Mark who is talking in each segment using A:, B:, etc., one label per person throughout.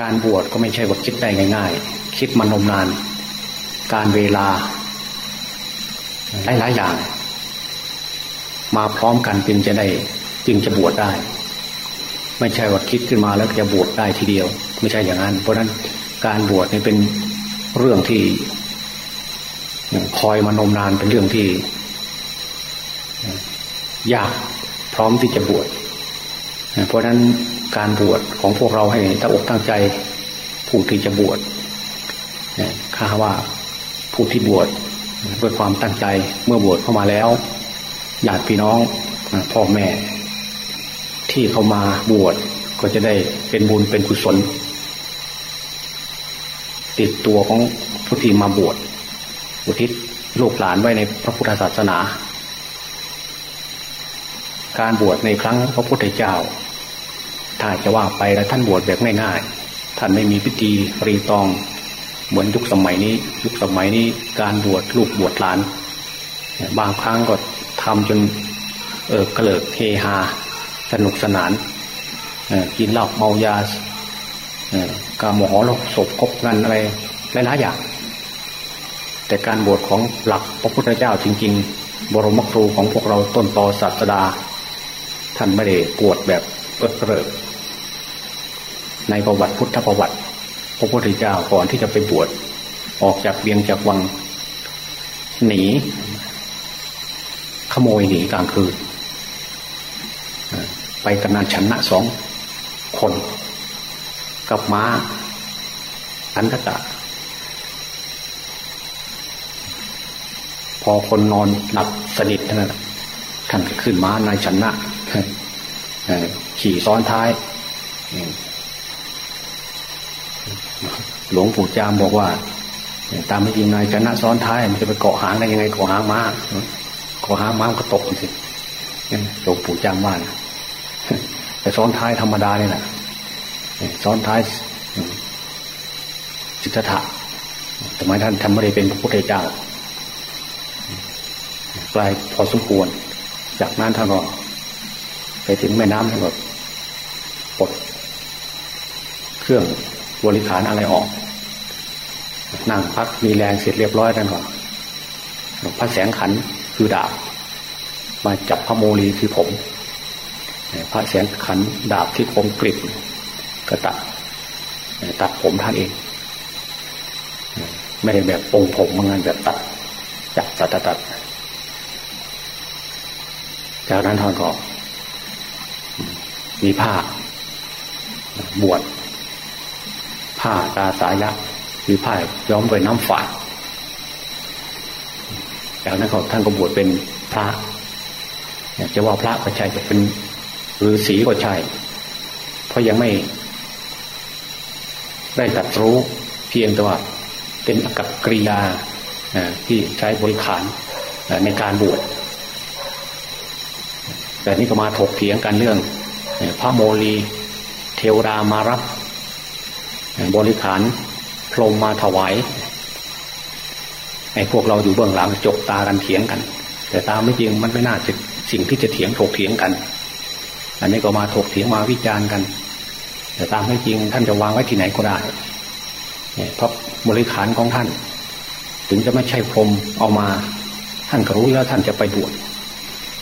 A: การบวชก็ไม่ใช่ว่าคิดได้ง่าย ๆ คิดมานมนาน การเวลาหลายๆอย่าง มาพร้อมกันจึงจะได้จึงจะบวชได้ ไม่ใช่ว่าคิดขึ้นมาแล้วจะบวชได้ทีเดียว ไม่ใช่อย่างนั้น เพราะนั้นการบวชนี่เป็นเรื่องที่คอยมานมนานเป็นเรื่องที่ยากพร้อมที่จะบวชเพราะนั้น การบวชของพวกเราให้ตั้งอกตั้งใจผู้ที่จะบวชข้าว่าผู้ที่บวชด้วยความตั้งใจเมื่อบวชเข้ามาแล้วญาติพี่น้องพ่อแม่ ที่เขามาบวชก็จะได้เป็นบุญเป็นกุศล ติดตัวของผู้ที่มาบวชอุทิศลูกหลานไว้ในพระพุทธศาสนา การบวชในครั้งพระพุทธเจ้า ถ้าจะว่าไปแล้วท่านบวชแบบง่ายๆ ท่านไม่มีพิธีรีตอง เหมือนยุคสมัยนี้ ยุคสมัยนี้การบวชลูกบวชหลาน บางครั้งก็ทำจนเออกระเลิกเฮฮาสนุกสนานกินเหล้าเมายากาโมโหลกศพคบกันอะไรหลายๆอย่างแต่การบวชของหลักพระพุทธเจ้าจริง ๆ บรมครูของพวกเราต้นตอศาสดา ท่านไม่ได้ปวดแบบเอิดเริก ในประวัติพุทธประวัติ พระพุทธเจ้าก่อนที่จะไปบวชออกจากเบียงจากวัง หนี ขโมยหนีกลางคืนไปกันนานชนะสองคน กับม้า อันตะพอคนนอนหลับสนิทท่านท่านขึ้นม้านายชนะขี่ซ้อนท้าย หลวงปู่จามบอกว่า ตามไม่จริงนายชนะซ้อนท้ายมันจะไปเกาะหางได้ยังไงเกาะหางม้าเกาะหางม้าก็ตกสิหลวงปู่จามว่านะแต่ซ้อนท้ายธรรมดาเนี่ยนะซ้อนท้ายจิตถะแต่ไม่ท่านทำไม่ได้เป็นพระพุทธเจ้าไกลพอสมควร จากนั้นท่านก็ไปถึงแม่น้ำท่านก็ปลดเครื่อง บริขารอะไรออก นั่งพักมีแรงเสร็จเรียบร้อยท่านก็พระแสงขันคือดาบ มาจับพระโมลีคือผม พระแสงขันดาบที่คมกริบก็ตัดตัดผมท่านเอง ไม่ได้แบบปงผมมางานแบบตัดจับตัดตัดตัดจากนั้นท่านก็มีผ้าบวช ผ้าตาสายะมีผ้าย้อมด้วยน้ำฝาดจากนั้นก็ท่านก็บวชเป็นพระจะว่าพระก็ใช่จะเป็นหรือสีก็ใช่ เพราะยังไม่ ได้ตัดรู้เพียงแต่ว่าเป็นอกับกริยาที่ใช้บริขารในการบวชแต่นี่ก็มาถกเถียงกันเรื่องพระโมลี เทวดามารับ บริขารพรมมาถวายไอ้พวกเราอยู่เบื้องหลังจกตากันเถียงกัน แต่ตามไม่จริงมันไม่น่าจะสิ่งที่จะเถียงถกเถียงกัน อันนี้ก็มาถกเถียงมาวิจารณ์กัน แต่ตามไม่จริงท่านจะวางไว้ที่ไหนก็ได้เนี่ยเพราะบริขารของท่าน ถึงจะไม่ใช่พรมเอามา ท่านก็รู้แล้วท่านจะไปบวช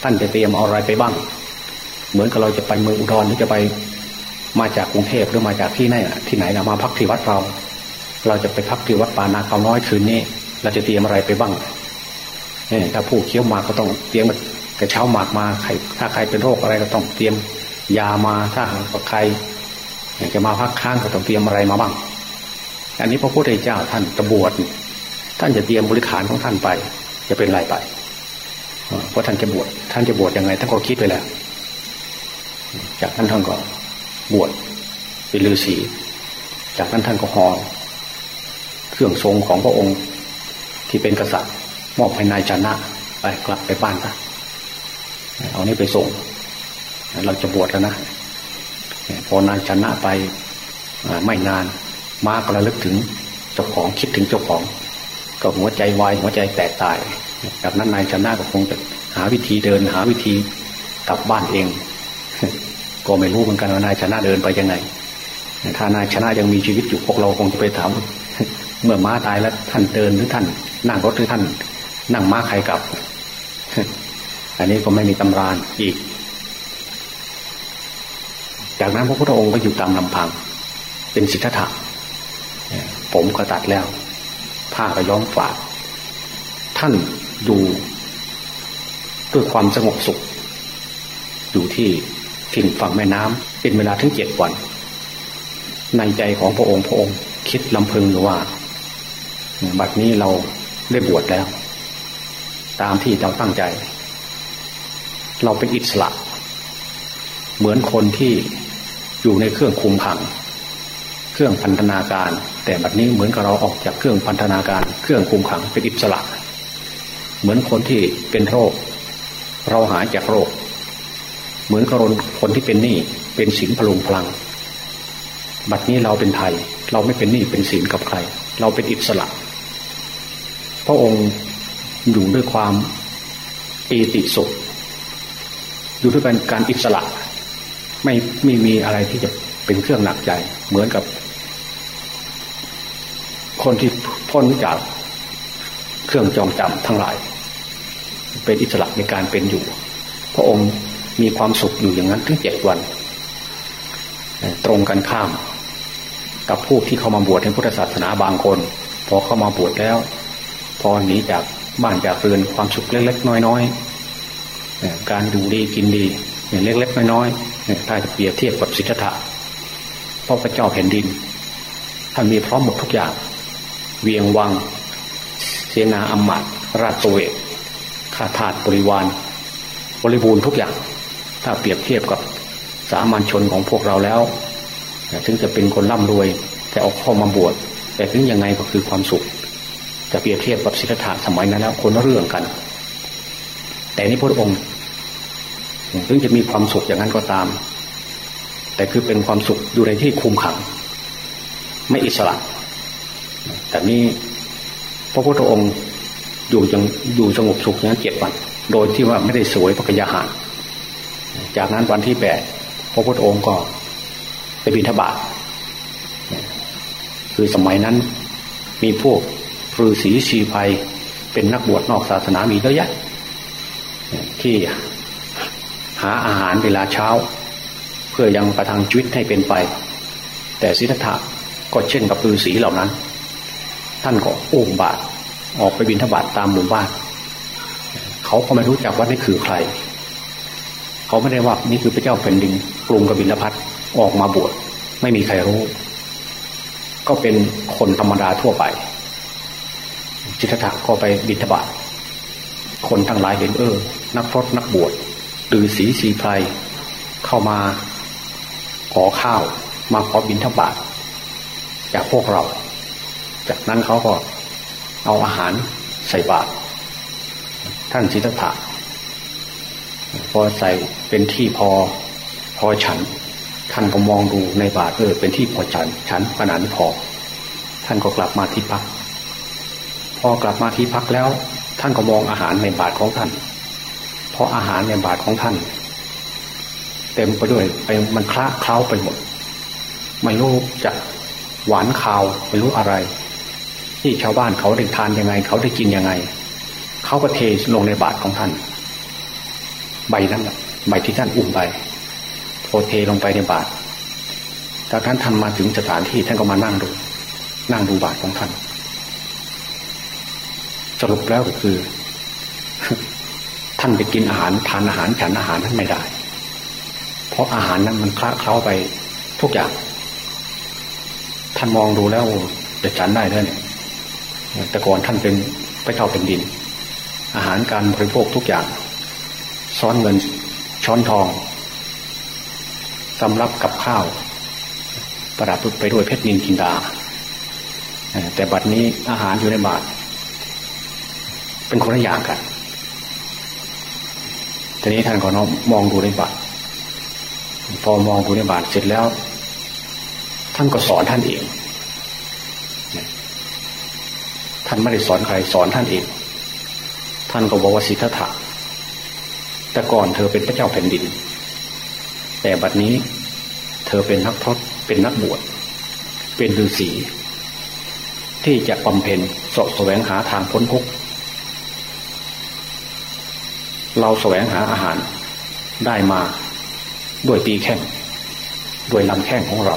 A: ท่านจะเตรียมเอาอะไรไปบ้าง เหมือนกับเราจะไปเมืองอุดรหรือจะไป มาจากกรุงเทพหรือมาจากที่ไหนที่ไหนนะมาพักที่วัดเรา เราจะไปพักที่วัดป่านาคำน้อยคืนนี้ เราจะเตรียมอะไรไปบ้างเนี่ยถ้าผู้เคี้ยวหมากก็ต้องเตรียมกระเช้าหมากมาใครถ้าใครเป็นโรคอะไรก็ต้องเตรียมยามาถ้าหากใครจะมาพักค้างก็ต้องเตรียมอะไรมาบ้าง อันนี้พระพุทธเจ้าท่านตบวชท่านจะเตรียมบริขารของท่านไป จะเป็นไรไปเพราะท่านจะบวชท่านจะบวชยังไงท่านก็คิดไปแล้ว จากนั้นท่านก็ บวชเป็นฤาษีจากนั้นท่านก็หอเครื่องทรงของพระองค์ที่เป็นกษัตริย์ มอบให้นายชนะไปกลับไปบ้านซะเอานี้ไปส่ง เราจะบวชแล้วนะพอนายชนะไปไม่นานมาก็ระลึกถึงเจ้าของคิดถึงเจ้าของก็หัวใจวายหัวใจแตกตายจากนั้นนายชนะก็คงจะหาวิธีเดินหาวิธีกลับบ้านเอง ก็ไม่รู้เหมือนกันว่านายชนะเดินไปยังไง ถ้านายชนะยังมีชีวิตอยู่พวกเราคงจะไปถามเมื่อม้าตายแล้วท่านเดินหรือท่าน นั่งรถหรือท่าน นั่งม้าใครกลับ อันนี้ก็ไม่มีตำรานอีก จากนั้นพระพุทธองค์ก็อยู่ตามลำพัง เป็นสิทธัตถะผมก็ตัดแล้ว ผ้าก็ย้อมฝาดท่านอยู่ด้วยความสงบสุข อยู่ที่ ถิ่นฝั่งแม่น้ำเป็นเวลาถึงเจ็ดวัน ในใจของพระองค์พระองค์ คิดลำพึงหรือว่า บัดนี้เราได้บวชแล้ว ตามที่เราตั้งใจ เราเป็นอิสระ เหมือนคนที่อยู่ในเครื่องคุมขัง เครื่องพันธนาการ แต่บัดนี้เหมือนกับเราออกจากเครื่องพันธนาการ เครื่องคุมขังเป็นอิสระ เหมือนคนที่เป็นโรค เราหายจากโรค เหมือนกับคนที่เป็นหนี้เป็นสินพลุงพลัง บัดนี้เราเป็นไทย เราไม่เป็นหนี้เป็นสินกับใคร เราเป็นอิสระ พระองค์อยู่ด้วยความปีติสุขอยู่ด้วยการการอิสระ ไม่ไม่มีอะไรที่จะเป็นเครื่องหนักใจ เหมือนกับ คนที่พ้นจากเครื่องจองจำทั้งหลาย เป็นอิสระในการเป็นอยู่ พระองค์ มีความสุขอยู่อย่างนั้นถึงเจ็ดวัน ตรงกันข้าม กับผู้ที่เข้ามาบวชในพุทธศาสนาบางคน พอเข้ามาบวชแล้ว พอหนีจากบ้านจากเรือนความสุขเล็ก ๆ น้อยๆการดูดีกินดีเล็กๆน้อยๆถ้าจะเปรียบเทียบกับสิทธะพระพระเจ้าแผ่นดินท่านมีพร้อมหมดทุกอย่าง เวียงวัง เสนาอำมาตราชเวกข้าทาสบริวารบริบูรณ์ทุกอย่าง ถ้าเปรียบเทียบกับสามัญชนของพวกเราแล้วถึงจะเป็นคนร่ำรวย แต่ออกข้ามาบวชแต่ถึงยังไงก็คือความสุข จะเปรียบเทียบกับสิทธะสมัยนั้นแล้วคนเรื่องกัน แต่นี่พระองค์ถึงจะมีความสุขอย่างนั้นก็ตาม แต่คือเป็นความสุขอยู่ในที่คุมขัง ไม่อิสระ แต่นี้พระพุทธองค์อยู่ยังอยู่สงบสุขอย่างเจ็ดวัน โดยที่ว่าไม่ได้สวยพระกยาหาร จากนั้นวันที่แปดพระพุทธองค์ก็ไปบิณฑบาตคือสมัยนั้นมีพวกฤาษีชีภัยเป็นนักบวชนอกศาสนามีเยอะแยะที่หาอาหารเวลาเช้า เพื่อยังประทังชีวิตให้เป็นไป แต่สิทธัตถะก็เช่นกับฤาษีเหล่านั้น ท่านก็อุ้มบาตรออกไปบินทบาทตามหมู่บ้าน เขาก็ไม่รู้จักว่านี่คือใคร เขาไม่ได้ว่านี่คือพระเจ้าแผ่นดินกรุงกบิลพัทออกมาบวชไม่มีใครรู้ ก็เป็นคนธรรมดาทั่วไป จิตถะก็ไปบินทบาทคนทั้งหลายเห็นเออ นักพรตนักบวชดือสีสีไพรเข้ามาขอข้าวมาขอบินทบาทจากพวกเรา จากนั้นเขาก็เอาอาหารใส่บาตรท่านสิทัตถะ พอใส่เป็นที่พอพอฉัน ท่านก็มองดูในบาตรเออเป็นที่พอฉัน ฉันขนาดนี้พอ ท่านก็กลับมาที่พัก พอกลับมาที่พักแล้ว ท่านก็มองอาหารในบาตรของท่าน เพราะอาหารในบาตรของท่าน เต็มไปด้วยไปมันคละเคล้าไปหมด ไม่รู้จะหวานคาวไม่รู้อะไร ที่ชาวบ้านเขาได้ทานยังไง เขาได้กินยังไง เขาก็เทลงในบาตรของท่าน ใบนั้นใบที่ท่านอุ้มไปพอเทลงไปในบาตรจากนั้นท่านมาถึงสถานที่ท่านก็มานั่งดู นั่งดูบาตรของท่าน สรุปแล้วก็คือ ท่านไปกินอาหารทานอาหารฉันอาหารนั้นไม่ได้ เพราะอาหารนั้นมันคละเคล้าไปทุกอย่าง ท่านมองดูแล้วจะฉันได้เลยเนี่ยแต่ก่อนท่านเป็นพระเจ้าเป็นดิน อาหารการบริโภคทุกอย่าง ซ้อนเงินช้อนทองสำรับกับข้าว ประดับไปด้วยเพชรนินกินดา แต่บัดนี้อาหารอยู่ในบาท เป็นคนละอย่างกันทีนี้ท่านก็น้องมองดูในบาทพอมองดูในบาทเสร็จแล้ว ท่านก็สอนท่านเองท่านไม่ได้สอนใครสอนท่านเอง ท่านก็บอกว่าสิทธะ แต่ก่อนเธอเป็นพระเจ้าแผ่นดิน แต่บัดนี้เธอเป็นนักพรตเป็นนักบวช เป็นฤาษีที่จะบำเพ็ญสะแสวงหาทางพ้นทุกข์เราแสวงหาอาหารได้มาด้วยตีแข้งด้วยลำแข้งของเรา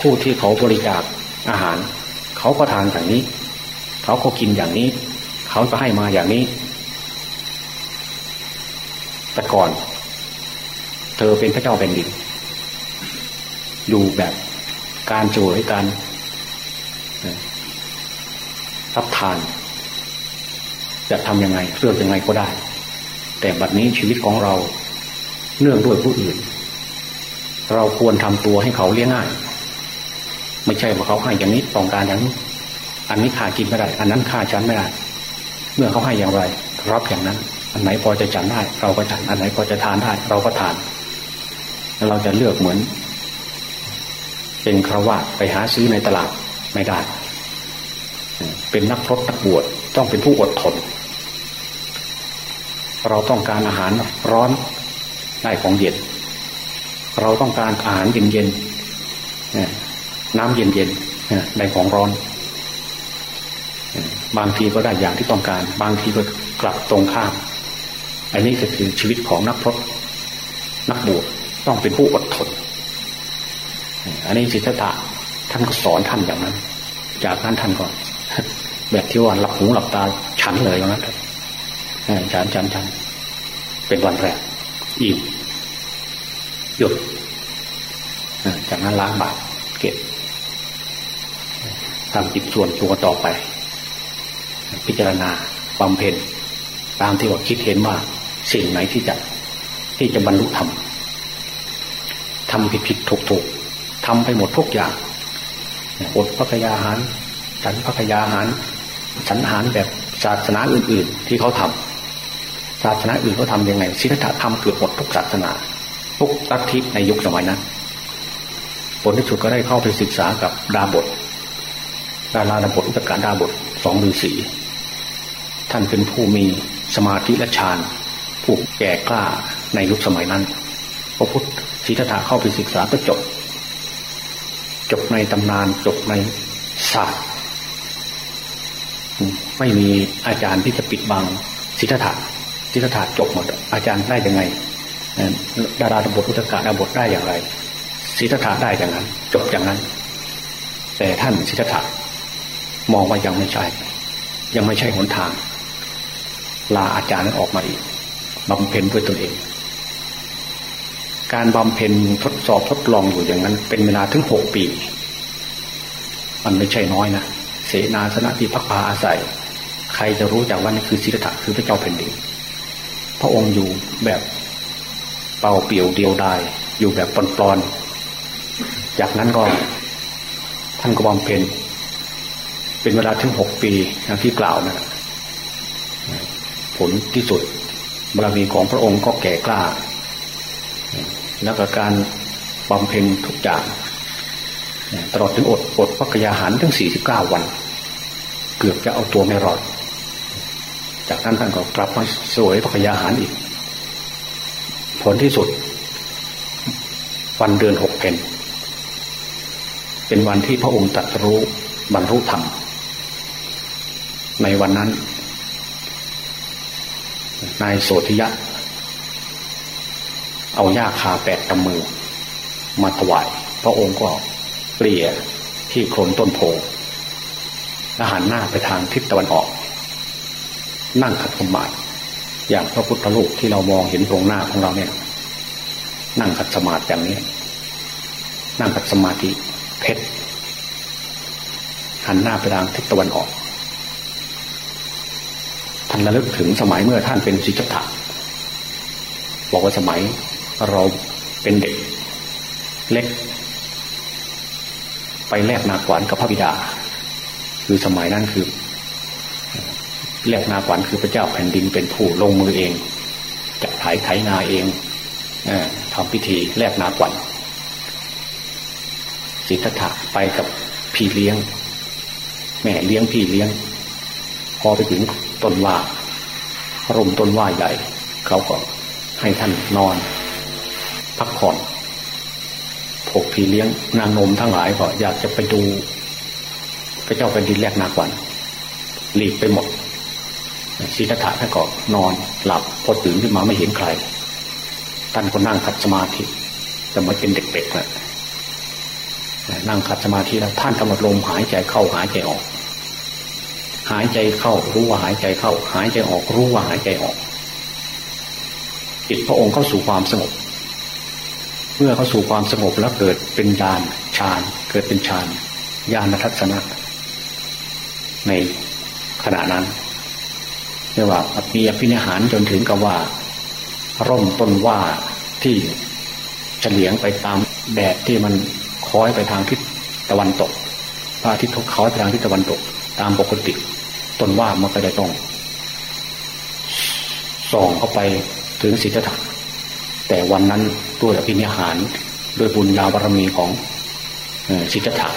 A: ผู้ที่เขาบริจาคอาหาร เขาก็ทานอย่างนี้ เขาก็กินอย่างนี้ เขาก็ให้มาอย่างนี้ แต่ก่อน เธอเป็นพระเจ้าแผ่นดิน อยู่แบบการโจยการรับทาน จะทำยังไงเลือกยังไงก็ได้ แต่บัดนี้ชีวิตของเราเนื่องด้วยผู้อื่น เราควรทำตัวให้เขาเลี้ยงง่าย ไม่ใช่ว่าเขาให้อย่างนี้ต้องการอย่างนี้อันนี้ข้ากินไม่ได้ อันนั้นข้าฉันไม่ได้ เมื่อเขาให้อย่างไรรับอย่างนั้น อันไหนพอจะฉันได้ เราก็ฉัน อันไหนพอจะทานได้ เราก็ทานแล้วเราจะเลือกเหมือน เป็นครวาไปหาซื้อในตลาดไม่ได้ เป็นนักพรตนักบวชต้องเป็นผู้อดทน เราต้องการอาหารร้อนได้ของเย็น เราต้องการอาหารเย็นเย็นน้ำเย็นเย็นได้ของร้อน บางทีก็ได้อย่างที่ต้องการ บางทีก็กลับตรงข้าม อันนี้ก็คือชีวิตของนักพรตนักบวชต้องเป็นผู้อดทน อันนี้สิทธัตถะท่านก็สอนท่านอย่างนั้น จากนั้นท่านก็แบบที่ว่าหลับหูหลับตาฉันเลยอย่างนั้นฉันฉันฉันเป็นวันแรกอิ่มหยุดจากนั้นล้างบาปเก็บทำจิตส่วนตัวต่อไป พิจารณาบำเพ็ญตามที่ว่าคิดเห็นว่า สิ่งไหนที่จะที่จะบรรลุธรรมทำผิดผิดถูกถูกทำไปหมดทุกอย่างอดพักยาหาร ฉันพักยาหาร ฉันอาหารแบบศาสนาอื่น ๆ ที่เขาทำศาสนาอื่นเขาทำยังไงศิลธรรมเกือบหมดทุกศาสนาทุกลัทธิในยุคสมัยนั้น ผลที่สุดก็ได้เข้าไปศึกษากับดาบทดาราดาบทอุตการดาบทสองฤาษีท่านเป็นผู้มีสมาธิและฌาน ผู้แก่กล้าในยุคสมัยนั้น พระพุทธศิทธาเข้าไปศึกษาก็จบ จบในตำนานจบในศาสตร์ไม่มีอาจารย์ที่จะปิดบังศิทธาศิทธาจบหมด อาจารย์ได้ยังไงดาราบทอุตกาดาบทได้อย่างไรศิทธาได้อย่างนั้น จบอย่างนั้น แต่ท่านศิทธามองว่ายังไม่ใช่ ยังไม่ใช่หนทาง ลาอาจารย์นั้นออกมาอีก บำเพ็ญด้วยตนเอง การบำเพ็ญทดสอบทดลองอยู่อย่างนั้น เป็นเวลาถึงหกปี มันไม่ใช่น้อยนะเสนาสนะที่พักพาอาศัย ใครจะรู้จากว่านี่คือศิทธะคือพระเจ้าแผ่นดินพระองค์อยู่แบบเป่าเปี่ยวเดียวดาย อยู่แบบปลอนๆจากนั้นก็ท่านก็บำเพ็ญเป็นเวลาถึงหกปีอย่างที่กล่าวนะผลที่สุด บารมีของพระองค์ก็แก่กล้า แล้วก็การบำเพ็ญทุกอย่างตลอดถึงอดอดพักยาหารถึงสี่สิบเก้าวัน เกือบจะเอาตัวไม่รอด จากนั้นท่านก็กลับมาสวยพักยาหารอีก ผลที่สุด วันเดือนหกเพนเป็นวันที่พระองค์ตรัสรู้บรรลุธรรม ในวันนั้น นายโสธิยะ เอาหญ้าคาแปดกำมือ มาถวาย พระองค์ก็เปลี่ยที่โคนต้นโพและหันหน้าไปทางทิศตะวันออก นั่งขัดสมาธิอย่างพระพุทธรูปที่เรามองเห็นตรงหน้าของเราเนี่ย นั่งขัดสมาธิอย่างนี้ นั่งขัดสมาธิเพชรหันหน้าไปทางทิศตะวันออก ระลึกถึงสมัยเมื่อท่านเป็นสิจถะบอกว่าสมัยเราเป็นเด็ก เล็ก ไปแลกนาขวานกับพระบิดา คือสมัยนั้นคือแลกนาขวานคือพระเจ้าแผ่นดินเป็นผู้ลงมือเองจับไถไถนาเองอทำพิธีแลกนาขวัญสิทธัตถะไปกับพี่เลี้ยง แม่เลี้ยงพี่เลี้ยง พอไปถึง ต้นว่าร่มต้นว่าใหญ่ เขาก็ให้ท่านนอน พักผ่อนพวกพี่เลี้ยงนางนมทั้งหลายก็อยากจะไปดูพระเจ้าแผ่นดินแรกนาควันหลีกไปหมดศิทธัตถะท่านก็นอนหลับพอตื่นขึ้นมาไม่เห็นใครท่านก็นั่งขัดสมาธิแต่มาเป็นเด็กๆแหละนั่งขัดสมาธิแล้วท่านกำหนดลมหายใจเข้าหายใจออก หายใจเข้ารู้ว่าหายใจเข้า หายใจออกรู้ว่าหายใจออก จิตพระองค์เข้าสู่ความสงบ เมื่อเข้าสู่ความสงบแล้วเกิดเป็นญาณฌานเกิดเป็นฌานญาณทัศนะในขณะนั้นเรียกว่ามีอภินิหารจนถึงกับว่า ร่มต้นว่าที่เฉลียงไปตามแดดที่มันคอยไปทางทิศตะวันตกพระอาทิตย์คอยไปทางทิศตะวันตก ตามปกติ ต้นว่ามันก็ได้ต้องส่องเข้าไปถึงสิทธัตถะแต่วันนั้นด้วยอภินิหารด้วยบุญญาบารมีของสิทธัตถะ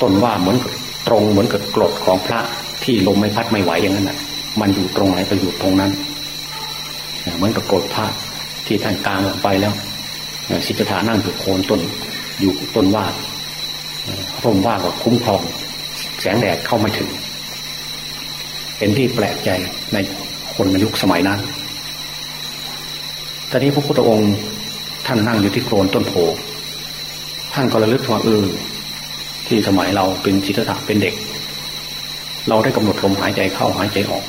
A: ต้นว่าเหมือนตรงเหมือนกับกรดของพระที่ลมไม่พัดไม่ไหวอย่างนั้นน่ะ มันอยู่ตรงไหนก็อยู่ตรงนั้น เหมือนกับกรดพระที่ท่านกลางออกไปแล้วสิทธัตถะนั่งอยู่โคนต้นอยู่ต้นว่าร่มว่าก็คุ้มครอง แสงแดดเข้าไมาถึง เป็นที่แปลกใจในคนในยุคสมัยนั้น ตอนนี้พระพุทธองค์ท่านนั่งอยู่ที่โคนต้นโพ ท่านก็ระลึกว่าเออที่สมัยเราเป็นจิตตะเป็นเด็ก เราได้กำหนดลมหายใจเข้าหายใจออก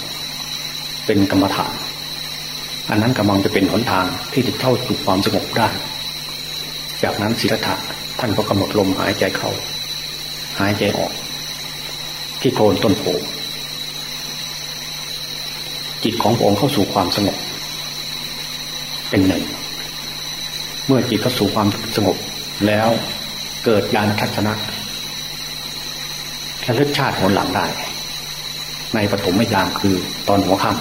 A: เป็นกรรมฐาน อันนั้นกำลังจะเป็นหนทางที่จะเข้าสู่ความสงบได้ จากนั้นศิลธะท่านก็กำหนดลมหายใจเข้า หายใจออก ที่โคนต้นโพ จิตของพระองค์เข้าสู่ความสงบ เป็นหนึ่ง เมื่อจิตเข้าสู่ความสงบ แล้วเกิดญาณทัศนะระลึกชาติหนหลังได้ ในปฐมยามคือตอนหัวค่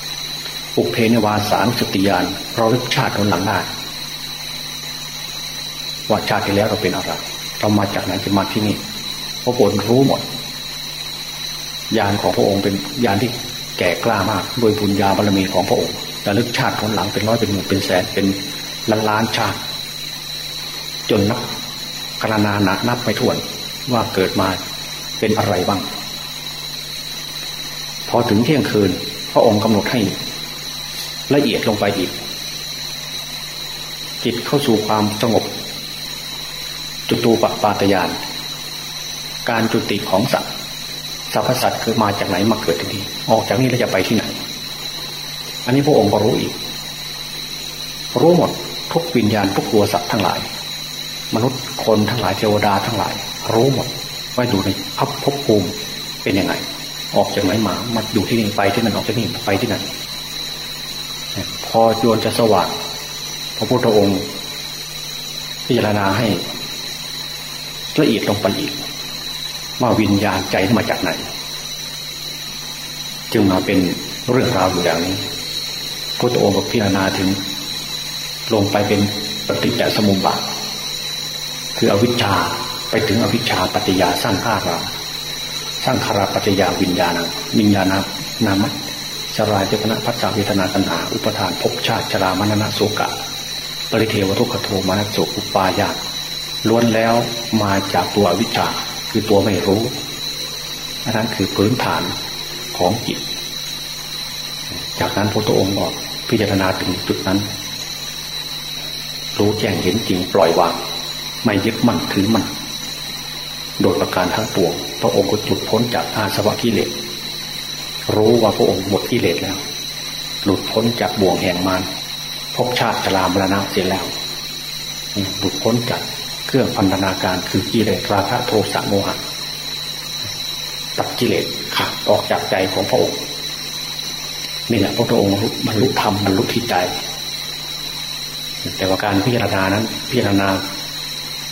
A: ำอุเพนวาสานุสติยานเราลึกชาติหนหลังได้ว่าชาติที่แล้วเราเป็นอะไรเรามาจากไหนจะมาที่นี่พระโองค์รู้หมดยานของพระองค์เป็นยานที่ แก่กล้ามากโดยบุญญาบารมีของพระองค์ระลึกชาติหนหลังเป็นร้อยเป็นหมื่นเป็นแสนเป็นล้านล้านชาติ จนนับกรณาหนักนับไปถ้วนว่าเกิดมาเป็นอะไรบ้าง พอถึงเที่ยงคืน พระองค์กำหนดให้ละเอียดลงไปอีก จิตเข้าสู่ความสงบ จุตูปปาตยาน การจุติของสัตว รรพสัตว์คือมาจากไหนมาเกิดที่นี่ออกจากนี้แล้วจะไปที่ไหน อันนี้พระองค์ก็รู้อีก รู้หมดทุกวิญญาณทุกตัวสัตว์ทั้งหลาย มนุษย์คนทั้งหลายเทวดาทั้งหลาย รู้หมดว่าอยู่ในภพภพภูมิเป็นยังไง ออกจากไหนมามาอยู่ที่นี่ไปที่นั่นออกจากนี่ไปที่นั่นพอโยนจะสว่างพระพุทธองค์ พิจารณาให้ละเอียดลงไปอีก ว่าวิญญาณใจมาจากไหน จึงมาเป็นเรื่องราวอยู่อย่างนี้พระองค์ก็พิจารณาถึง ลงไปเป็นปฏิจจสมุปบาทคืออวิชชาไปถึงอวิชชาปัจจยาสร้างข้าราสร้างคาราปัจจยาวิญญาณวิญญาณนามชรายเจตนาพัฒนาเวทนาตัณหาอุปทานภพชาติชรามรณะโสกะ ปริเทวทุกขโทมานัสโสอุปายาตล้วนแล้วมาจากตัววิชา คือตัวไม่รู้อันนั้นคือพื้นฐานของจิต จากนั้นพระองค์บอกพิจารณาถึงจุดนั้น รู้แจ้งเห็นจริงปล่อยวาง ไม่ยึดมั่นถือมั่นโดยประการทั้งปวง พระองค์ก็หลุดพ้นจากอาสวะกิเลส รู้ว่าพระองค์หมดกิเลสแล้ว หลุดพ้นจากบ่วงแห่งมารพบชาติจรามรณะเสียแล้ว หลุดพ้นจาก รื่องพันธนาการคือกิเลสราคะโทสะโมหะตัดกิเลสขาดออกจากใจของพระองค์นี่แหละพระองค์บรรลุธรรมบรรลุที่ใจ แต่ว่าการพิจารณานั้น พิจารณ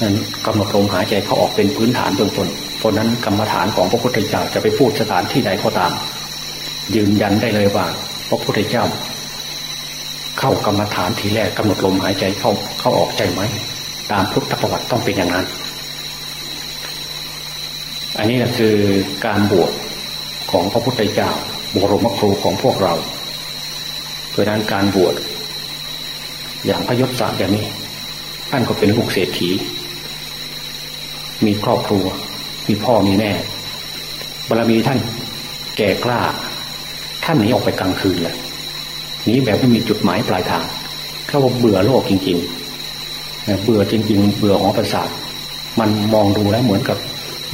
A: นั้นกำหนดลมหายใจเขาออกเป็นพื้นฐานเบื้องต้นเพราะนั้นกรรมฐานของพระพุทธเจ้าจะไปพูดสถานที่ใดก็ตาม ยืนยันได้เลยว่าพระพุทธเจ้า เข้ากรรมฐานทีแรกกำหนดลมหายใจเข้าเข้าออกใจไหม ตามพุทธประวัติต้องเป็นอย่างนั้น อันนี้ก็คือการบวชของพระพุทธเจ้าบรมครูของพวกเราเพราะนั้นการบวชอย่างพยศสักอย่างนี้ท่านก็เป็นลูกเศรษฐี มีครอบครัว มีพ่อมีแม่บารมีท่านแก่กล้า ท่านหนีออกไปกลางคืนเลยหนีแบบไม่มีจุดหมายปลายทางเขาบอกเบื่อโลกจริง ๆ เบื่อจริงๆเบื่อหอประสาท มันมองดูแล้วเหมือนกับ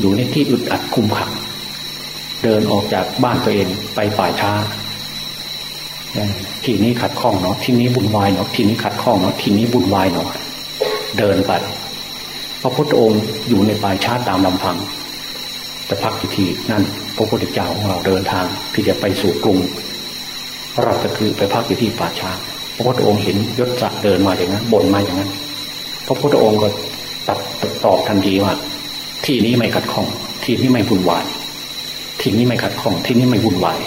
A: อยู่ในที่อึดอัดคุมขัง เดินออกจากบ้านตัวเองไปป่าช้าที่นี้ขัดข้องเนาะที่นี้บุญวายเนาะที่นี้ขัดข้องเนาะที่นี้บุญวายเนาะเดินไปพระพุทธองค์อยู่ในป่าช้าตามลำพังจะพักอยู่ที่นั่นพระพุทธเจ้าของเราเดินทางที่จะไปสู่กรุงเราจะคือไปพักอยู่ที่ป่าช้า พระพุทธองค์เห็นยศจักเดินมาอย่างนั้นบ่นมาอย่างนั้น ระพุทธองค์ก็ตัดตอบทันทีว่า ที่นี้ไม่ขัดข้อง ที่นี้ไม่บุญวายที่นี้ไม่ขัดข้อง ที่นี้ไม่วุ่นวาย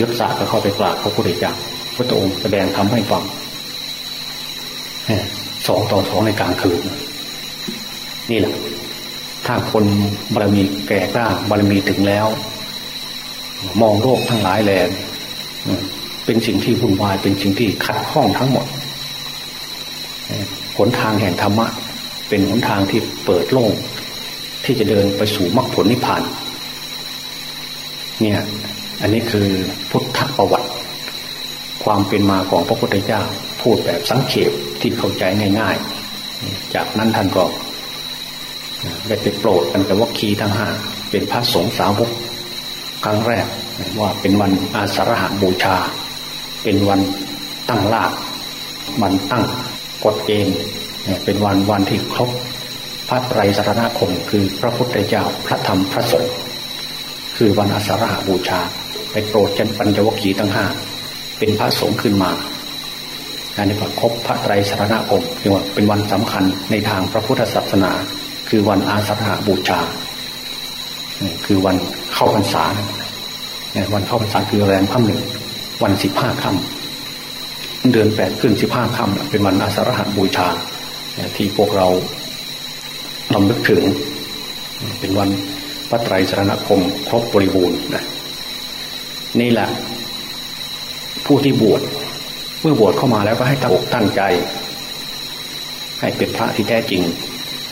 A: ยศศักดิ์ก็เข้าไปกราบพระพุทธเจ้าพระองค์แสดงทำให้ฟังสองต่อสองในกลางคืน นี่แหละ ถ้าคนบารมีแก่กล้าบารมีถึงแล้ว มองโลกทั้งหลายแลนเป็นสิ่งที่วุ่นวาย เป็นสิ่งที่ขัดข้องทั้งหมด หนทางแห่งธรรมะ เป็นหนทางที่เปิดโล่งที่จะเดินไปสู่มรรคผลนิพพานเนี่ยอันนี้คือพุทธประวัติ ความเป็นมาของพระพุทธเจ้าพูดแบบสังเขปที่เข้าใจง่ายๆ จากนั้นท่านก็ได้ไปโปรดกันแต่ว่าคีทั้งห้าเป็นพระสงฆ์สาวกครั้งแรกว่าเป็นวันอาสาฬหบูชา เป็นวันตั้งลากวันตั้ง กฎเกณฑ์เป็นวันวันที่ครบพระไตรสรณคม คือพระพุทธเจ้าพระธรรมพระสงฆ์คือวันอาสาฬหาบูชา ไปโปรดจันปัญจวัคคีย์ทั้งห้าเป็นพระสงฆ์ขึ้นมาอันนี้ก็ครบพระไตรสรณคมเรียกว่าเป็นวันสำคัญในทางพระพุทธศาสนา คือวันอาสาฬหาบูชา คือวันเข้าพรรษาวันเข้าพรรษาคือแรงค่ำหนึ่งวันสิบห้าค่ำ เดือนแปดขึ้นสิบห้าค่ำเป็นวันอาสาฬหบูชาที่พวกเราลำลึกถึง เป็นวันพระไตรสรณคมครบบริบูรณ์นะนี่แหละผู้ที่บวชเมื่อบวชเข้ามาแล้วก็ให้ตั้งอกตั้งใจ ให้เป็นพระที่แท้จริง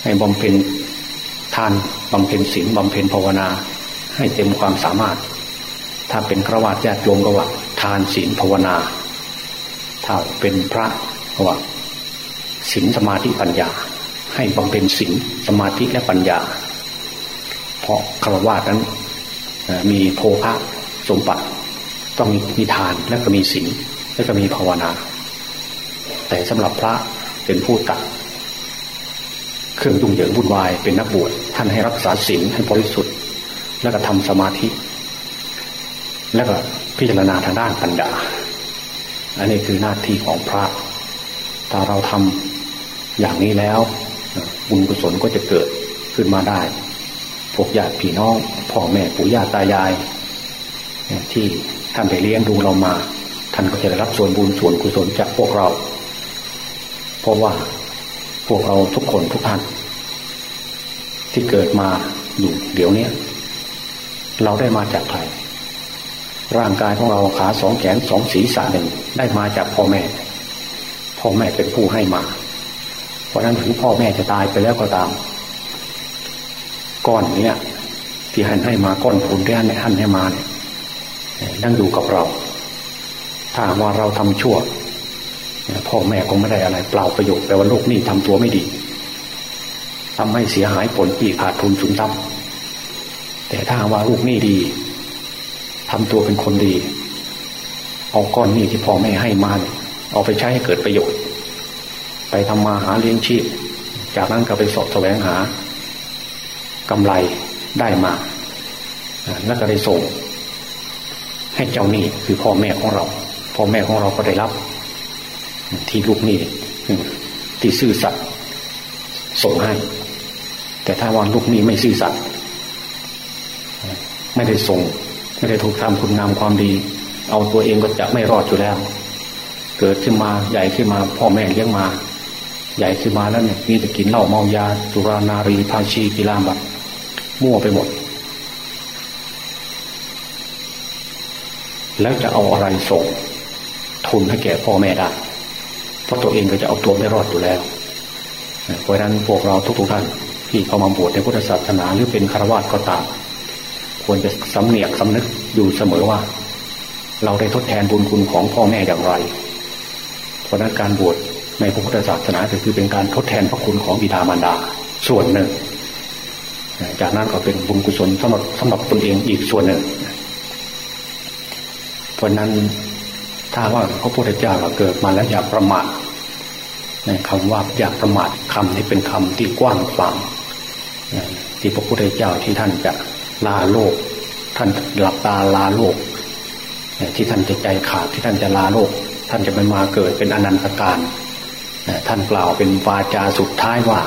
A: ให้บำเพ็ญทานบำเพ็ญศีลบำเพ็ญภาวนา ให้เต็มความสามารถ ถ้าเป็นพระวาดญาติโยมก็ว่าทานศีลภาวนา ถ้าเป็นพระว่าศีลสมาธิปัญญา ให้บำเพ็ญศีลสมาธิและปัญญา เพราะคารวะนั้นมีโภคะสมบัติต้องมีทานและก็มีศีลและก็มีภาวนา แต่สำหรับพระเป็นผู้ตัดเครื่องดุงเหยิงวุ่นวายเป็นนักบวชท่านให้รักษาศีลให้บริสุทธิ์ แล้วก็ทำสมาธิ แล้วก็พิจารณาทางด้านปัญญา อันนี้คือหน้าที่ของพระ ถ้าเราทำอย่างนี้แล้ว บุญกุศลก็จะเกิดขึ้นมาได้ พวกญาติพี่น้องพ่อแม่ปู่ย่าตายาย ที่ท่านได้เลี้ยงดูเรามา ท่านก็จะได้รับส่วนบุญส่วนกุศลจากพวกเรา เพราะว่าพวกเราทุกคนทุกท่าน ที่เกิดมาอยู่เดี๋ยวนี้เราได้มาจากใคร ร่างกายของเราขาสองแขนสองศีรษะหนึ่งได้มาจากพ่อแม่ พ่อแม่เป็นผู้ให้มา เพราะนั้นถึงพ่อแม่จะตายไปแล้วก็ตาม ก้อนเนี้ยที่หันให้มาก้อนผุนที่หันให้ให้มาเนี่ยนั่งอยู่กับเรา ถ้าว่าเราทำชั่วพ่อแม่คงไม่ได้อะไรเปล่าประโยชน์แต่ว่าลูกนี่ทำตัวไม่ดีทำให้เสียหายผลปีขาดทุนสุนทรัพย์แต่ถ้าว่าลูกนี่ดี ทำตัวเป็นคนดี เอาก้อนนี่ที่พ่อแม่ให้มาเอาไปใช้ให้เกิดประโยชน์ ไปทำมาหาเลี้ยงชีพ จากนั้นก็ไปสอบแสวงหากำไรได้มาแล้วก็ได้ส่ง ให้เจ้าหนี้คือพ่อแม่ของเรา พ่อแม่ของเราก็ได้รับ ที่ลูกหนี้ที่ซื่อสัตย์ส่งให้ แต่ถ้าว่าลูกหนี้ไม่ซื่อสัตย์ไม่ได้ส่ง ไม่ได้ถูกทำคุณงามความดี เอาตัวเองก็จะไม่รอดอยู่แล้ว เกิดขึ้นมาใหญ่ขึ้นมา พ่อแม่เลี้ยงมา ใหญ่ขึ้นมาแล้วเนี่ยมีแต่กินเหล้าเมายาสุรานารีพาชีกีฬาบัตมั่วไปหมด แล้วจะเอาอะไรส่ง ทุนให้แก่พ่อแม่ได้เพราะตัวเองก็จะเอาตัวไม่รอดอยู่แล้วเพราะฉะนั้นพวกเราทุกๆท่านที่เข้ามาบวชในพุทธศาสนาหรือเป็นฆราวาสก็ตาม ควรจะสำเนียกสำนึกอยู่เสมอว่า เราได้ทดแทนบุญคุณของพ่อแม่อย่างไร เพราะนั้นการบวชในพระพุทธศาสนาก็คือเป็นการทดแทนพระคุณของบิดามารดาส่วนหนึ่ง จากนั้นก็เป็นบุญกุศลสำหรับสำหรับตนเองอีกส่วนหนึ่ง เพราะนั้นถ้าว่าพระพุทธเจ้าเราเกิดมาแล้วอย่าประมาทคำว่าอย่าประมาทคำนี้เป็นคำที่กว้างขวางที่พระพุทธเจ้าที่ท่านจะ ลาโลก ท่านหลับตาลาโลกที่ท่านจะใจขาดที่ท่านจะลาโลก ท่านจะไม่มาเกิดเป็นอนันตการท่านกล่าวเป็นวาจาสุดท้ายว่า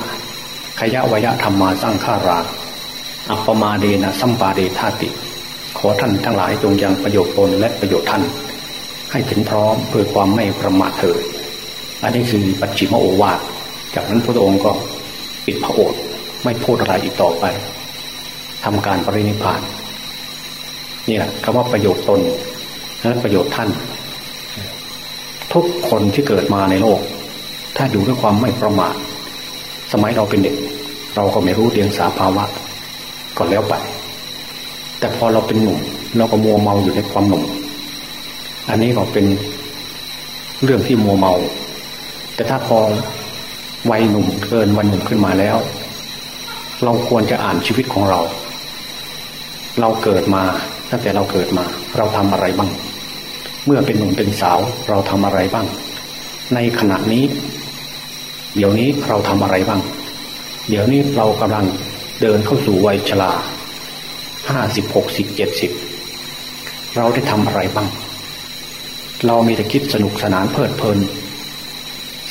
A: ขยะวยะธรรมมาสร้างฆาราอัปปมาเดนะสัมปาเดธาติ ขอท่านทั้งหลายจงยังประโยชน์ตนและประโยชน์ท่าน ให้ถึงพร้อมเพื่อความไม่ประมาทเถิดอันนี้คือปัจฉิมโอวาทจากนั้นพระองค์ก็ปิดพระโอษฐ์ไม่พูดอะไรอีกต่อไป ทำการปรินิพานนี่แหละคำว่าประโยชน์ตนและประโยชน์ท่าน ทุกคนที่เกิดมาในโลก ถ้าอยู่ด้วยความไม่ประมาทสมัยเราเป็นเด็ก เราก็ไม่รู้เรียงสาภาวะก็แล้วไป แต่พอเราเป็นหนุ่ม เราก็มัวเมาอยู่ในความหนุ่ม อันนี้ก็เป็นเรื่องที่มัวเมา แต่ถ้าพอวัยหนุ่มเกินวันหนุ่มขึ้นมาแล้ว เราควรจะอ่านชีวิตของเรา เราเกิดมาตั้งแต่เราเกิดมา เราทำอะไรบ้าง เมื่อเป็นหนุ่มเป็นสาวเราทำอะไรบ้าง ในขณะนี้ เดี๋ยวนี้เราทำอะไรบ้าง เดี๋ยวนี้เรากำลังเดินเข้าสู่วัยชราห้าสิบหกสิบเจ็ดสิบเราได้ทำอะไรบ้าง เรามีแต่คิดสนุกสนานเพลิดเพลิน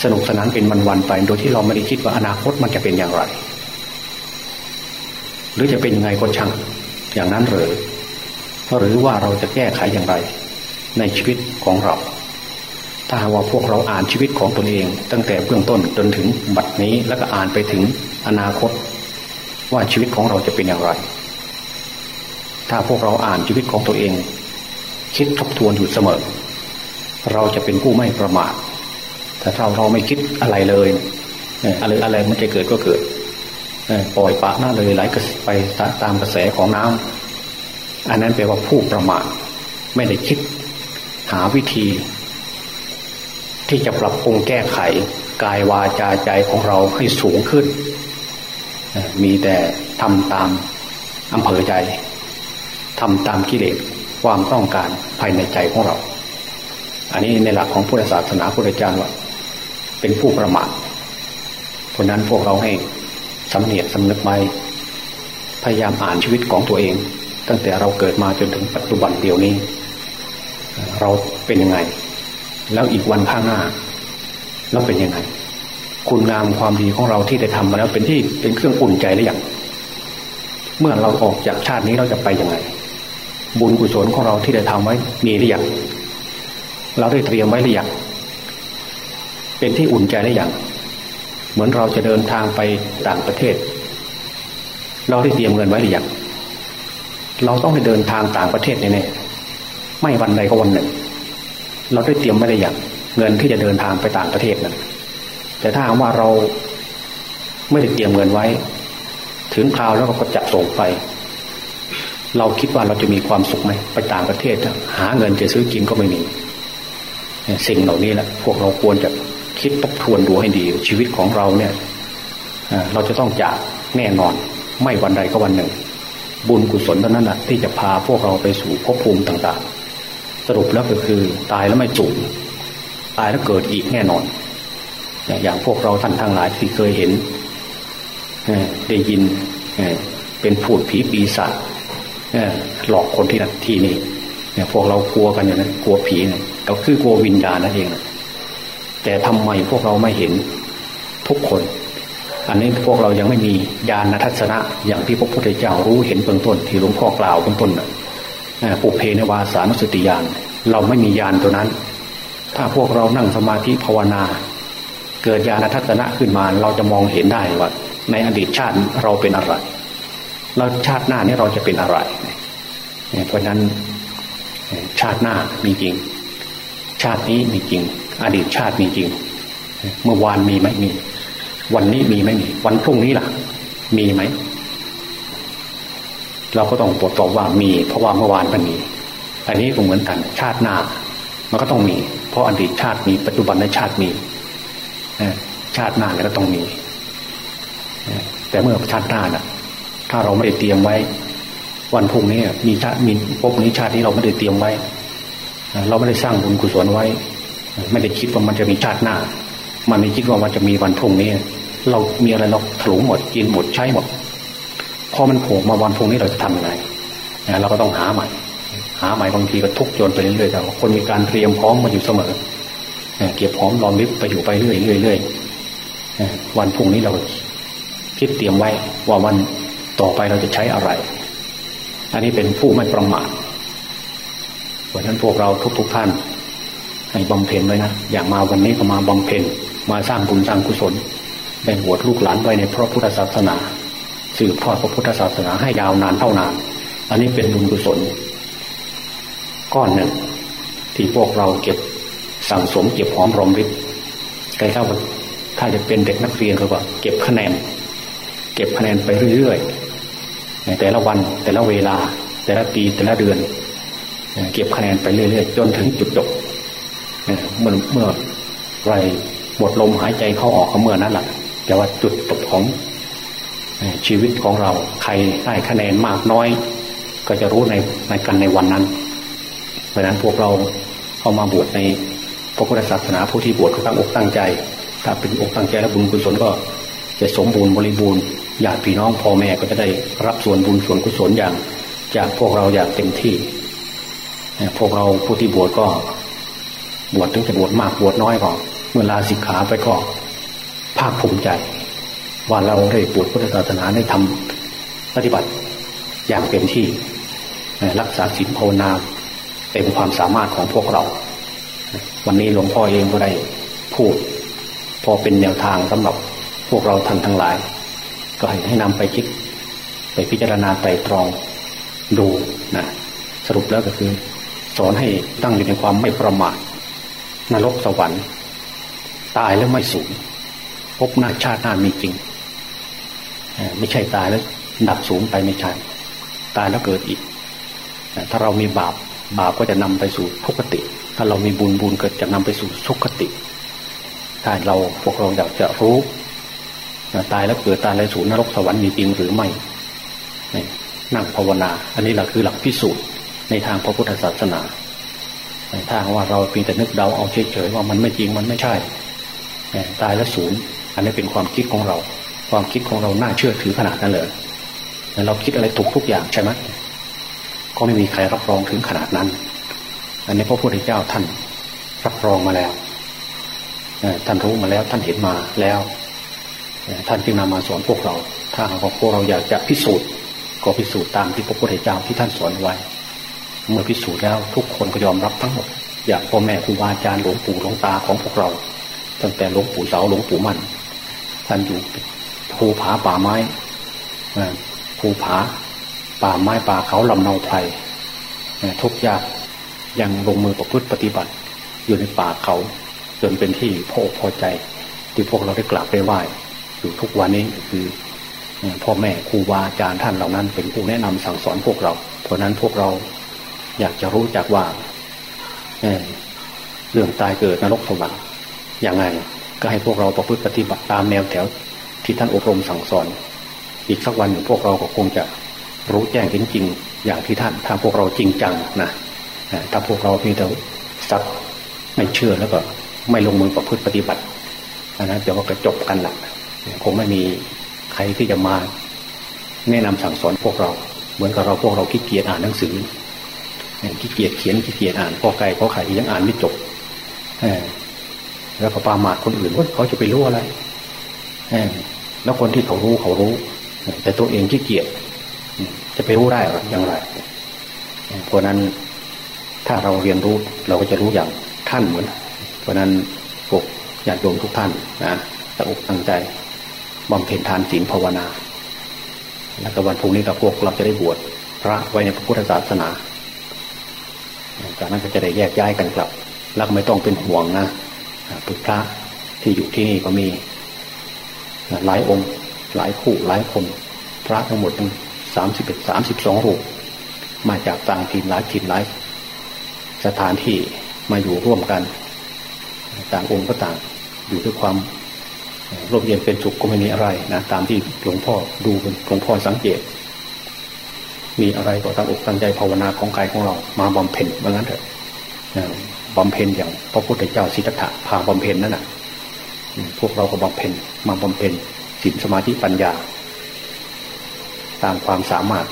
A: สนุกสนานเป็นวันๆไป โดยที่เราไม่ได้คิดว่าอนาคตมันจะเป็นอย่างไร หรือจะเป็นยังไงก็ช่าง อย่างนั้นหรือหรือว่าเราจะแก้ไขอย่างไร ในชีวิตของเรา ถ้าว่าพวกเราอ่านชีวิตของตนเอง ตั้งแต่เบื้องต้นจนถึงบัดนี้แล้วก็อ่านไปถึงอนาคต ว่าชีวิตของเราจะเป็นอย่างไร ถ้าพวกเราอ่านชีวิตของตัวเอง คิดทบทวนอยู่เสมอ เราจะเป็นผู้ไม่ประมาทแต่ถ้าเราไม่คิดอะไรเลยอะไรอะไรมันจะเกิดก็เกิด ปล่อยปะหน้าเลยไหลไปตามกระแสของน้ำอันนั้นแปลว่าผู้ประมาทไม่ได้คิดหาวิธี ที่จะปรับปรุงแก้ไขกายวาจาใจของเราให้สูงขึ้น มีแต่ทำตามอำเภอใจทำตามกิเลสความต้องการภายในใจของเรา อันนี้ในหลักของพุทธศาสนาพุทธเจ้าว่า เป็นผู้ประมาทเพราะนั้นพวกเราให้ สำเนียกสำนึกไว้พยายามอ่านชีวิตของตัวเอง ตั้งแต่เราเกิดมาจนถึงปัจจุบันเดียวนี้ เราเป็นยังไง แล้วอีกวันข้างหน้าเราเป็นยังไง คุณงามความดีของเราที่ได้ทำมาแล้วเป็นที่เป็นเครื่องอุ่นใจหรือยังเมื่อเราออกจากชาตินี้เราจะไปยังไง บุญกุศลของเราที่ได้ทำไว้มีหรือยังเราได้เตรียมไว้หรือยังเป็นที่อุ่นใจได้อย่าง เหมือนเราจะเดินทางไปต่างประเทศ เราได้เตรียมเงินไว้หรือยังเราต้องไปเดินทางต่างประเทศแน่ๆไม่วันใดก็วันหนึ่ง เราได้เตรียมไว้หรือยังเงินที่จะเดินทางไปต่างประเทศนั้นแต่ถ้าว่าเราไม่ได้เตรียมเงินไว้ ถึงคราวแล้วก็จับส่งไป เราคิดว่าเราจะมีความสุขไหมไปต่างประเทศ หาเงินจะซื้อกินก็ไม่มีสิ่งเหล่านี้แหละพวกเราควรจะ คิดทบทวนดูให้ดี ชีวิตของเราเนี่ยเราจะต้องจากแน่นอน ไม่วันใดก็วันหนึ่ง บุญกุศลเท่านั้นแหะที่จะพาพวกเราไปสู่ภพภูมิต่างๆ สรุปแล้วก็คือตายแล้วไม่สูญตายแล้วเกิดอีกแน่นอน อย่างพวกเราท่านทั้งหลายที่เคยเห็นได้ยินเป็นผูดผีปีศาจหลอกคนที่นั่นที่นี่พวกเรากลัวกันอย่างนั้นกลัวผีเนี่ยก็คือกลัววิญญาณนั่นเองนะ แต่ทำไมพวกเราไม่เห็นทุกคน อันนี้พวกเรายังไม่มีญาณทัศนะอย่างที่พระพุทธเจ้ารู้เห็นเบื้องต้น ที่หลวงพ่อกล่าวเบื้องต้นนะปุเพนวาสานุสติญาณเราไม่มีญาณตัวนั้น ถ้าพวกเรานั่งสมาธิภาวนา เกิดญาณทัศนะขึ้นมา เราจะมองเห็นได้ว่า ในอดีตชาติเราเป็นอะไรเราชาติหน้านี้เราจะเป็นอะไรเพราะนั้นชาติหน้ามีจริง ชาตินี้มีจริง อดีตชาติมีจริง เมื่อวานมีไหมมี วันนี้มีไหมมี วันพรุ่งนี้ล่ะ มีไหม เราก็ต้องตรวจสอบว่ามี เพราะว่าเมื่อวานมันมี อันนี้ก็เหมือนกันชาติหน้า มันก็ต้องมี เพราะอดีตชาติมีปัจจุบันในชาติมีชาติหน้าก็ต้องมี แต่เมื่อชาติหน้าน่ะ ถ้าเราไม่ได้เตรียมไว้ วันพุ่งนี้มีชาติมีพบนี้ชาตินี้เราไม่ได้เตรียมไว้ เราไม่ได้สร้างบุญกุศลไว้ ไม่ได้คิดว่ามันจะมีชาติหน้า มันไม่คิดว่ามันจะมีวันพุ่งนี้ เรามีอะไรเราถลุงหมดกินหมดใช้หมดพอมันโผล่มาวันพุ่งนี้เราจะทำยังไงเราก็ต้องหาใหม่ หาใหม่บางทีก็ทุกโยนไปเรื่อยๆแต่คนมีการเตรียมพร้อมมาอยู่เสมอเก็บพร้อมรอมริบไปอยู่ไปเรื่อยๆเรื่อยๆวันพุ่งนี้เราคิดเตรียมไว้ว่าวันต่อไปเราจะใช้อะไร อันนี้เป็นผู้ไม่ประมาทเพราะฉะนั้นพวกเราทุกๆท่าน ให้บำเพ็ญไว้นะอย่างมาวันนี้ก็มาบำเพ็ญมาสร้างบุญสร้างกุศลแบ่งหัวลูกหลานไว้ในพระพุทธศาสนา สืบทอดพระพุทธศาสนาให้ยาวนานเท่านาน อันนี้เป็นบุญกุศล ก้อนหนึ่ง ที่พวกเราเก็บสั่งสมเก็บหอมรอมริบใครเข้าถ้าจะเป็นเด็กนักเรียนก็ว่าเก็บคะแนน เก็บคะแนนไปเรื่อยๆในแต่ละวันแต่ละเวลา แต่ละปีแต่ละเดือน เก็บคะแนนไปเรื่อยๆ จนถึงจุดจบ เมื่อเมื่อไรหมดลมหายใจเข้าออกเมื่อนั้นแหละแต่ว่าจุดจบของชีวิตของเราใครได้คะแนนมากน้อย ก็จะรู้ในในกันในวันนั้น เพราะนั้นพวกเราเข้ามาบวชในพระพุทธศาสนาผู้ที่บวชก็ตั้งอกตั้งใจ ถ้าเป็นอกตั้งใจและบุญกุศลก็จะสมบูรณ์บริบูรณ์ญาติพี่น้องพ่อแม่ก็จะได้รับส่วนบุญส่วนกุศลอย่าง จากพวกเราอย่างเต็มที่ พวกเราผู้ที่บวชก็ บวชถึงจะบวชมากบวชน้อยก็เมื่อลาสิกขาไปก็ภาคภูมิใจ ว่าเราได้บวชพุทธศาสนาได้ทำปฏิบัติอย่างเต็มที่รักษาศีลภาวนาเต็มความสามารถของพวกเรา วันนี้หลวงพ่อเองก็ได้พูด พอเป็นแนวทางสำหรับพวกเราท่านทั้งหลาย ก็ให้ให้นำไปคิด ไปพิจารณาไตรตรองดูนะสรุปแล้วก็คือ สอนให้ตั้งอยู่ในความไม่ประมาท นรกสวรรค์ ตายแล้วไม่สูญพบหน้าชาติหน้ามีจริง ไม่ใช่ตายแล้วดับสูงไปไม่ใช่ ตายแล้วเกิดอีก ถ้าเรามีบาปบาปก็จะนำไปสู่ทุกขติ ถ้าเรามีบุญบุญเกิดจะนำไปสู่สุขติ ถ้าเราพวกเราอยากจะรู้ ตายแล้วเกิดตายแล้วสูญนรกสวรรค์มีจริงหรือไม่นั่งภาวนา อันนี้แหละคือหลักพิสูจน์ในทางพระพุทธศาสนา ถ้าว่าเราเพียงแต่นึกเดาเอาเฉยๆว่ามันไม่จริงมันไม่ใช่ตายแล้วสูญอันนี้เป็นความคิดของเรา ความคิดของเราน่าเชื่อถือขนาดนั้นเลยเราคิดอะไรถูกทุกอย่างใช่ไหมก็ไม่มีใครรับรองถึงขนาดนั้น อันนี้พระพุทธเจ้าท่านรับรองมาแล้วท่านรู้มาแล้วท่านเห็นมาแล้ว ท่านจึงนำมาสอนพวกเรา ถ้าหากพวกเราอยากจะพิสูจน์ ก็พิสูจน์ตามที่พระพุทธเจ้าที่ท่านสอนไว้ เมื่อพิสูจน์แล้วทุกคนก็ยอมรับทั้งหมดอยากพ่อแม่ครูบาอาจารย์หลวงปู่หลวงตาของพวกเรา ตั้งแต่หลวงปู่เสาหลวงปู่มั่นท่านอยู่ภูผาป่าไม้ภูผาป่าไม้ป่าเขาลำเนาไพรทุกยากยังลงมือประพฤติปฏิบัติ อยู่ในป่าเขาจนเป็นที่พอพอใจ ที่พวกเราได้กราบไปไหว้อยู่ทุกวันนี้คือพ่อแม่ครูบาอาจารย์ท่านเหล่านั้น เป็นผู้แนะนำสั่งสอนพวกเรา เพราะนั้นพวกเรา อยากจะรู้จักว่าเรื่องตายเกิดนรกสวรรค์อย่างไง ก็ให้พวกเราประพฤติปฏิบัติตามแนวแถวที่ท่านอบรมสั่งสอน อีกสักวันหนึ่งพวกเราก็คงจะรู้แจ้งจริงๆอย่างที่ท่านถ้าพวกเราจริงจังนะถ้าพวกเราเพียงแต่สักไม่เชื่อแล้วก็ไม่ลงมือประพฤติปฏิบัติอันนั้นจะว่ากระจบกันหละคงไม่มีใครที่จะมาแนะนำสั่งสอนพวกเรา เหมือนกับเราพวกเราขี้เกียจอ่านหนังสือ ขี้เกียจเขียนขี้เกียจอ่านพอไก่พอไข่ยังอ่านไม่จบแล้วก็ปามาดคนอื่นว่าเขาจะไปรู้อะไรแล้วคนที่เขารู้เขารู้ แต่ตัวเองขี้เกียจจะไปรู้ได้หรืออย่างไรเพราะนั้นถ้าเราเรียนรู้เราก็จะรู้อย่างท่านเหมือน เพราะนั้นพวกญาติโยมทุกท่านนะตั้งอกตั้งใจบำเพ็ญทานศีลภาวนา แล้วก็วันพรุ่งนี้กับพวกเราจะได้บวชพระไว้ในพระพุทธศาสนา จากนั้นก็จะได้แยกย้ายกันกลับ แล้วไม่ต้องเป็นห่วงนะพระที่อยู่ที่นี่ก็มี หลายองค์ หลายคู่หลายคน พระทั้งหมดทั้งสามสิบเอ็ดสามสิบสองรูป มาจากต่างถิ่นหลายถิ่นหลายสถานที่มาอยู่ร่วมกัน ต่างองค์ก็ต่างอยู่ด้วยความร่มเย็นเป็นสุขก็ไม่มีอะไรนะตามที่หลวงพ่อดูหลวงพ่อสังเกต มีอะไรก็ตั้งอกตั้งใจภาวนาของกายของเรา มาบำเพ็ญว่างั้นเถอะบำเพ็ญอย่างพระพุทธเจ้าสิทธัตถะพาบำเพ็ญนั่นแหะพวกเราก็บำเพ็ญมาบำเพ็ญศีลสมาธิปัญญา ตามความสามารถ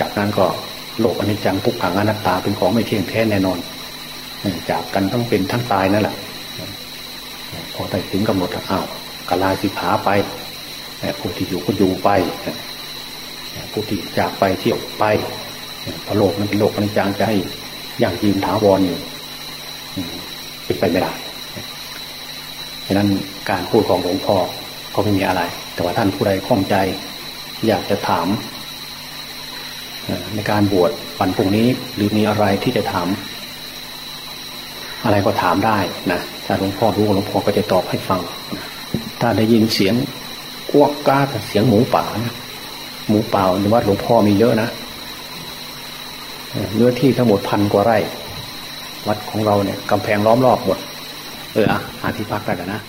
A: จากนั้นก็โลกอนิจจังทุกขังอนัตตาเป็นของไม่เที่ยงแท้แน่นอน จากกันทั้งเป็นทั้งตายนั่นแหละพอได้ถึงกำหนดอ้าวกลาสิขาไปผู้ที่อยู่ก็อยู่ไป ผู้ที่จากไปเที่ยวไปพระโลกนั้นเป็นโลกอนิจจังจะให้อย่างยืนถาวรอยู่เป็นไปไม่ได้ฉะนั้นการพูดของหลวงพ่อก็ไม่มีอะไร แต่ว่าท่านผู้ใดข้องใจ อยากจะถาม ในการบวชวันพรุ่งนี้หรือมีอะไรที่จะถาม อะไรก็ถามได้นะถ้าหลวงพ่อรู้หลวงพ่อก็จะตอบให้ฟัง ถ้าได้ยินเสียงกวกก้าเสียงหมูป่านะ หมูป่าในวัดหลวงพ่อมีเยอะนะเนื้อที่ทั้งหมดพันกว่าไร่ วัดของเราเนี่ยกำแพงล้อมรอบหมด เอออะหาที่พักได้กันนะ